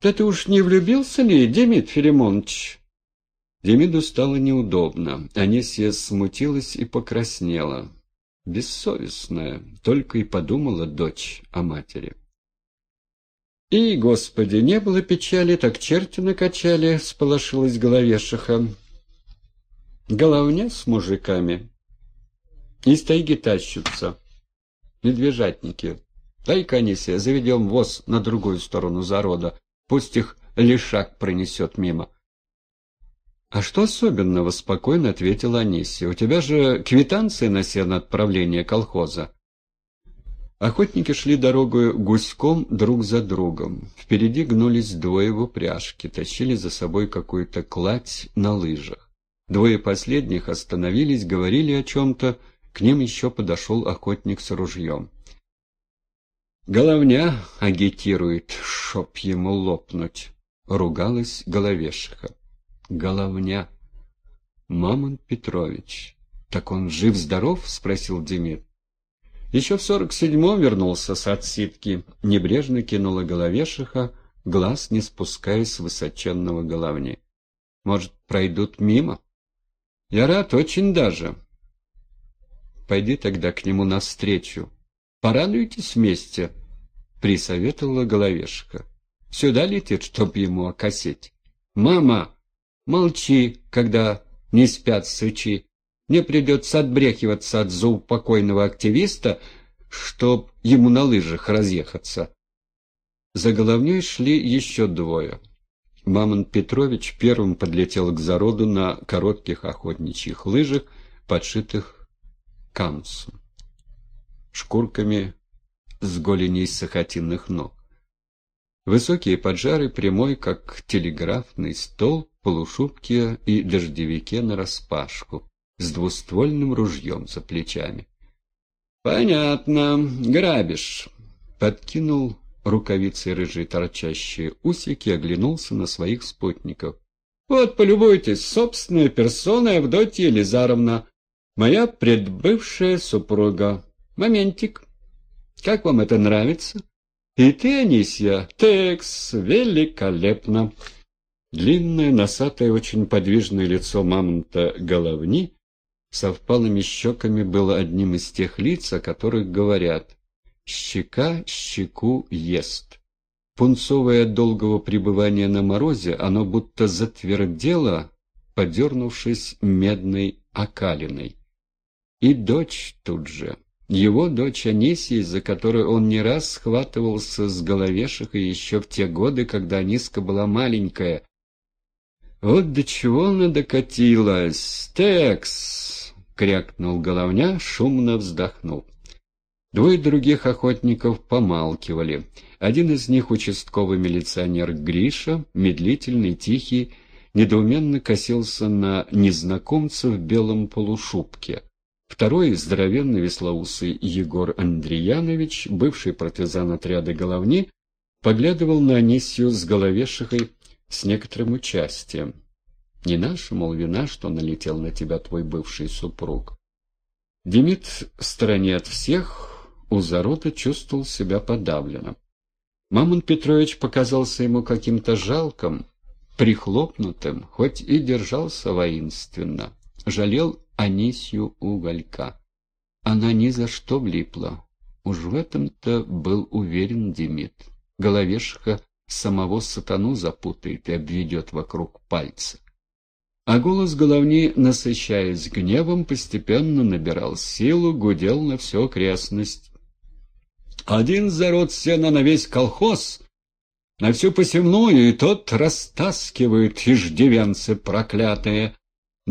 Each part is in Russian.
Да ты уж не влюбился ли, Демид Филимонович? Демиду стало неудобно. Анисия смутилась и покраснела. Бессовестная, только и подумала дочь о матери. И, господи, не было печали, так черти накачали, сполошилась головешиха. Головня с мужиками. Из тайги тащутся. Медвежатники. Дай-ка, Анисия, заведем воз на другую сторону зарода. Пусть их лишак пронесет мимо. «А что особенного?» — спокойно ответила Анисия. «У тебя же квитанция на сено отправления колхоза». Охотники шли дорогой гуськом друг за другом. Впереди гнулись двое в упряжке, тащили за собой какую-то кладь на лыжах. Двое последних остановились, говорили о чем-то, к ним еще подошел охотник с ружьем. «Головня агитирует, чтоб ему лопнуть», — ругалась головешиха. «Головня. Мамонт Петрович. Так он жив-здоров?» — спросил Демид. Еще в сорок седьмом вернулся с отсидки. Небрежно кинула головешиха, глаз не спуская с высоченного головни. «Может, пройдут мимо?» «Я рад, очень даже». «Пойди тогда к нему навстречу. Порадуйтесь вместе», — присоветовала головешка. «Сюда летит, чтоб ему окосить». «Мама, молчи, когда не спят сычи. Мне придется отбрехиваться от зуб покойного активиста, чтоб ему на лыжах разъехаться». За головней шли еще двое. Мамон Петрович первым подлетел к зароду на коротких охотничьих лыжах, подшитых камсом, шкурками с голеней сахатинных ног. Высокие поджары, прямой, как телеграфный стол, полушубке и дождевике нараспашку, с двуствольным ружьем за плечами. — Понятно, грабишь. Подкинул рукавицы рыжие торчащие усики, оглянулся на своих спутников. — Вот, полюбуйтесь, собственная персона Авдотья Елизаровна, моя предбывшая супруга. Моментик. Как вам это нравится? И ты, Анисья, текс, великолепно. Длинное, носатое, очень подвижное лицо мамонта головни со впалыми щеками было одним из тех лиц, о которых говорят «щека щеку ест». Пунцовое от долгого пребывания на морозе, оно будто затвердело, подернувшись медной окалиной. И дочь тут же. Его дочь Анисия, за которой он не раз схватывался с головешек еще в те годы, когда Аниска была маленькая. Вот до чего она докатилась. Текс! крякнул головня, шумно вздохнул. Двое других охотников помалкивали. Один из них, участковый милиционер Гриша, медлительный, тихий, недоуменно косился на незнакомца в белом полушубке. Второй, здоровенный веслоусый Егор Андреянович, бывший партизан отряда «Головни», поглядывал на Анисию с головешихой с некоторым участием. Не наша, мол, вина, что налетел на тебя твой бывший супруг. Демид в стороне от всех, у зарота чувствовал себя подавленным. Мамон Петрович показался ему каким-то жалким, прихлопнутым, хоть и держался воинственно. Жалел Анисью уголька. Она ни за что влипла. Уж в этом-то был уверен Демид. Головешка самого сатану запутает и обведет вокруг пальца. А голос головни, насыщаясь гневом, постепенно набирал силу, гудел на всю окрестность. «Один зарод сена на весь колхоз, на всю посевную, и тот растаскивают иждивенцы проклятые.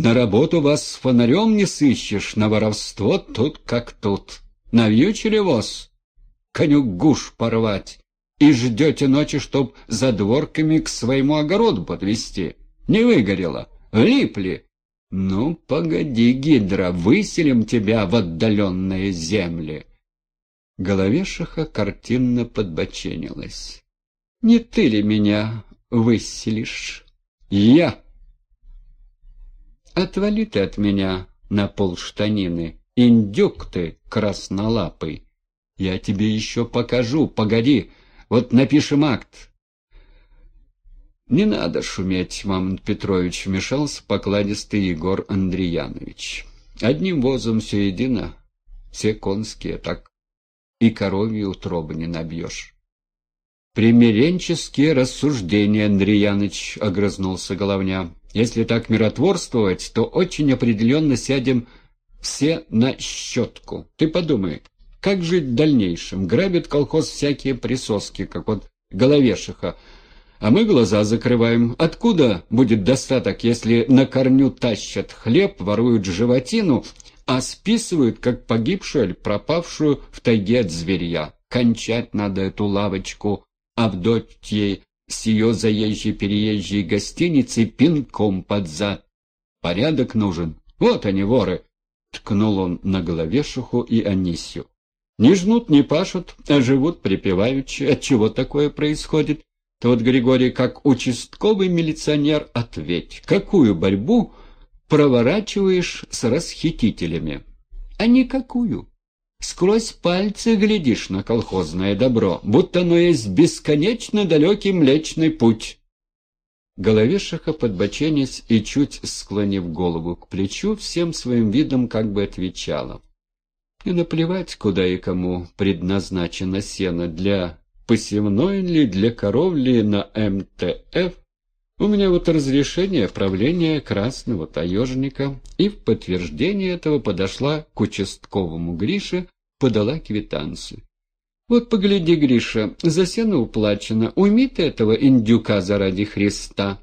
На работу вас с фонарем не сыщешь, на воровство тут как тут. Навьючили воз, коню гуш порвать, и ждете ночи, чтоб за дворками к своему огороду подвести. Не выгорело, липли. Ну, погоди, гидра, выселим тебя в отдаленные земли. Головешиха картинно подбоченилась. Не ты ли меня выселишь? Я! Отвали ты от меня на полштанины, индюк ты краснолапый. Я тебе еще покажу, погоди, вот напишем акт. «Не надо шуметь, Мамонт Петрович», — вмешался покладистый Егор Андреянович. «Одним возом все едино, все конские, так и коровьи утробы не набьешь». «Примиренческие рассуждения, Андрей Яныч», — огрызнулся Головня. «Если так миротворствовать, то очень определенно сядем все на щетку. Ты подумай, как жить в дальнейшем? Грабит колхоз всякие присоски, как вот Головешиха, а мы глаза закрываем. Откуда будет достаток, если на корню тащат хлеб, воруют животину, а списывают, как погибшую или пропавшую в тайге от зверья? Кончать надо эту лавочку Авдотьей с ее заезжей-переезжей гостиницей пинком под зад. Порядок нужен. Вот они, воры. Ткнул он на голове Шуху и Анисью. Не жнут, не пашут, а живут припеваючи. Отчего такое происходит? Тот Григорий, как участковый милиционер, ответь, какую борьбу проворачиваешь с расхитителями? А никакую. Сквозь пальцы глядишь на колхозное добро, будто оно есть бесконечно далекий Млечный Путь. Головешиха, подбоченясь и чуть склонив голову к плечу, всем своим видом как бы отвечала. И наплевать, куда и кому предназначено сено, для посевной ли, для коров ли на МТФ. У меня вот разрешение правления красного таежника, и в подтверждение этого подошла к участковому Грише, подала квитанцию. «Вот погляди, Гриша, за сено уплачено. Уйми ты этого индюка заради Христа!»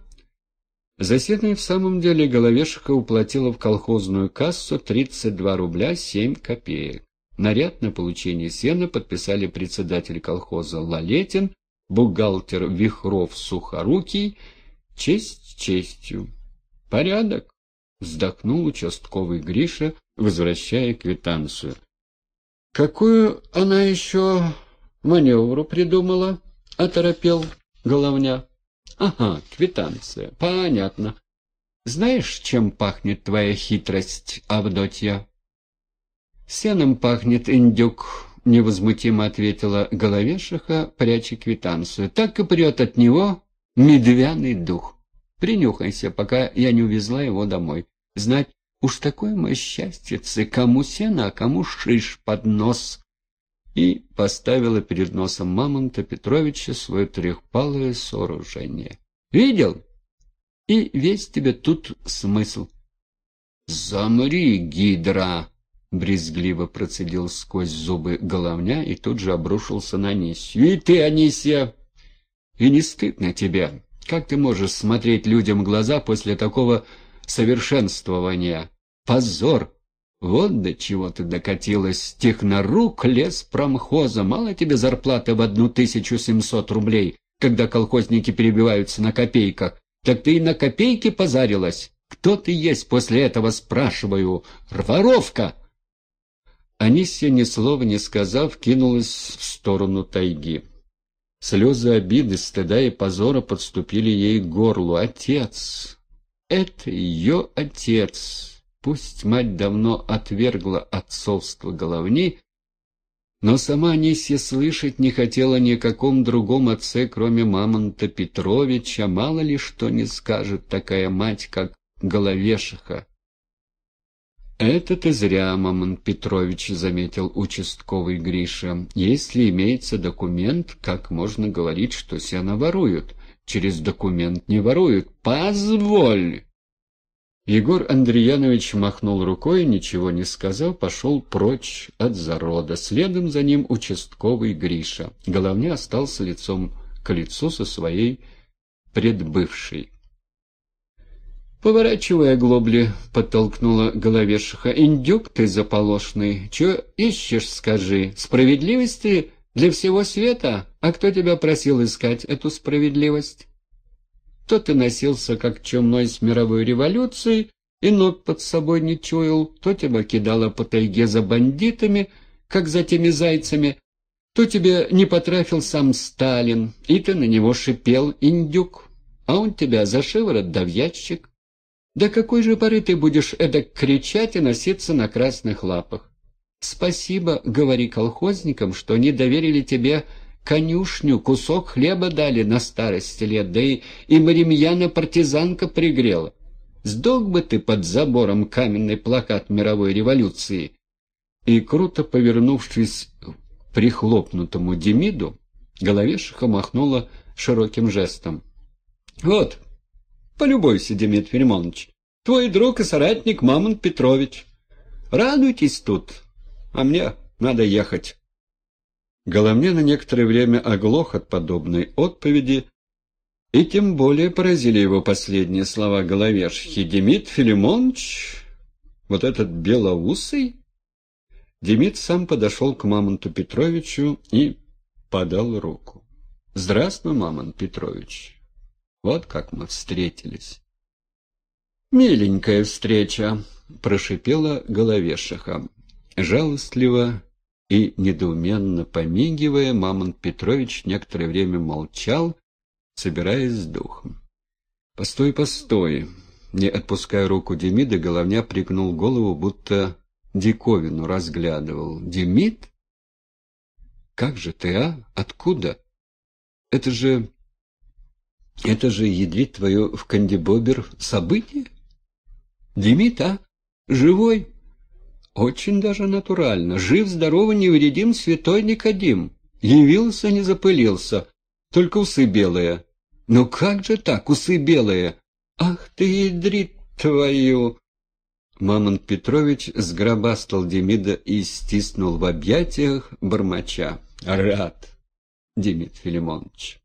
За сено в самом деле Головешиха уплатила в колхозную кассу 32 рубля 7 копеек. Наряд на получение сена подписали председатель колхоза Лалетин, бухгалтер Вихров-Сухорукий Честь честью. Порядок, вздохнул участковый Гриша, возвращая квитанцию. Какую она еще маневру придумала? Оторопел головня. Ага, квитанция. Понятно. Знаешь, чем пахнет твоя хитрость, Авдотья? Сеном пахнет, индюк, невозмутимо ответила головешиха, пряча квитанцию. Так и прет от него Медвяный дух. Принюхайся, пока я не увезла его домой. Знать, уж такое мое счастье, кому сено, а кому шиш под нос. И поставила перед носом Мамонта Петровича свое трехпалое сооружение. Видел? И весь тебе тут смысл. «Замри, гидра!» — брезгливо процедил сквозь зубы головня и тут же обрушился на Анисью. «И ты, Анисия, и не стыдно тебе? Как ты можешь смотреть людям в глаза после такого совершенствования? Позор! Вот до чего ты докатилась. Технорук лес промхоза. Мало тебе зарплаты в одну тысячу семьсот рублей, когда колхозники перебиваются на копейках. Так ты и на копейки позарилась. Кто ты есть после этого, спрашиваю? Воровка!» Анисия, ни слова не сказав, кинулась в сторону тайги. Слезы обиды, стыда и позора подступили ей к горлу. Отец! Это ее отец! Пусть мать давно отвергла отцовство головни, но сама Анисья слышать не хотела ни о каком другом отце, кроме Мамонта Петровича. Мало ли что не скажет такая мать, как Головешиха. «Это ты зря, Мамон Петрович», — заметил участковый Гриша. «Если имеется документ, как можно говорить, что сено воруют? Через документ не воруют. Позволь!» Егор Андреянович махнул рукой ничего не сказав, пошел прочь от зарода. Следом за ним участковый Гриша. Головня остался лицом к лицу со своей предбывшей. Поворачивая глобли, подтолкнула головешиха. «Индюк ты заполошный! Чё ищешь, скажи? Справедливости для всего света? А кто тебя просил искать эту справедливость?» То ты носился, как чумной с мировой революцией, и ног под собой не чуял, то тебя кидало по тайге за бандитами, как за теми зайцами, то тебе не потрафил сам Сталин, и ты на него шипел, индюк, а он тебя за шиворот да в ящик. До какой же поры ты будешь эдак кричать и носиться на красных лапах? Спасибо, говори колхозникам, что они доверили тебе конюшню, кусок хлеба дали на старости лет, да и, и Маримьяна партизанка пригрела. Сдох бы ты под забором каменный плакат мировой революции. И, круто повернувшись к прихлопнутому Демиду, головешиха махнула широким жестом. — Вот, полюбуйся, Демид Филимонович, твой друг и соратник Мамонт Петрович. Радуйтесь тут, а мне надо ехать. Головне на некоторое время оглох от подобной отповеди, и тем более поразили его последние слова головешки. «Демид Филимонович? Вот этот белоусый?» Демид сам подошел к Мамонту Петровичу и подал руку. «Здравствуй, Мамонт Петрович. Вот как мы встретились». «Миленькая встреча», — прошипела головешиха. Жалостливо и, недоуменно помигивая, Мамонт Петрович некоторое время молчал, собираясь с духом. «Постой, постой!» Не отпуская руку Демида, головня пригнул голову, будто диковину разглядывал. «Демид? Как же ты, а? Откуда? Это же... Это же ядрит твое в Кандибобер событие? Демид, а? Живой?» Очень даже натурально. Жив, здорово, невредим, святой Никодим. Явился, не запылился. Только усы белые. Ну как же так, усы белые? Ах ты, ядрит твою! Мамонт Петрович сгробастал Демида и стиснул в объятиях бормоча. Рад, Демид Филимонович.